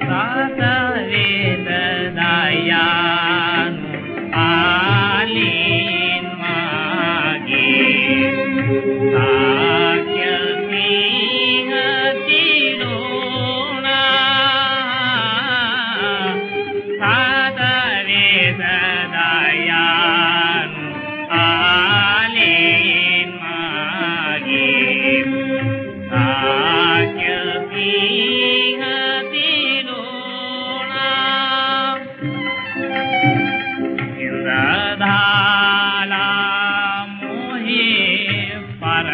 Tata.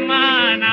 மானா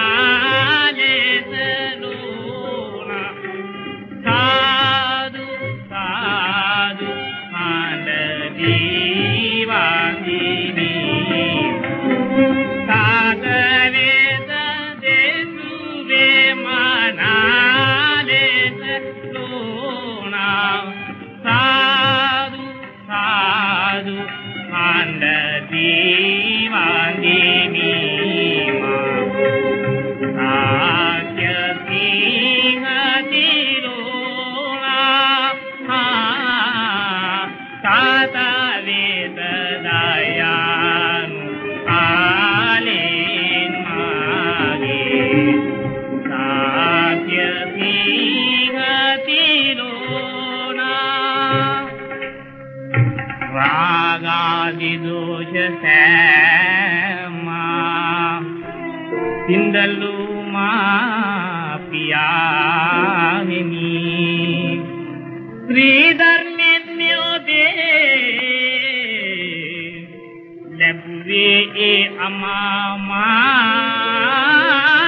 රාගාදි දෝෂ සෑමා. සින්දලු මා පියාණෙනි ශ්‍රී ධර්මෙන්යෝදේ ලැබුවේ ඒ අමාමා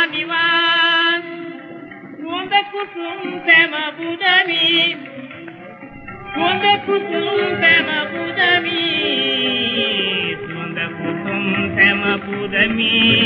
නිවන්. හොඳ කුසුම් තම de mí.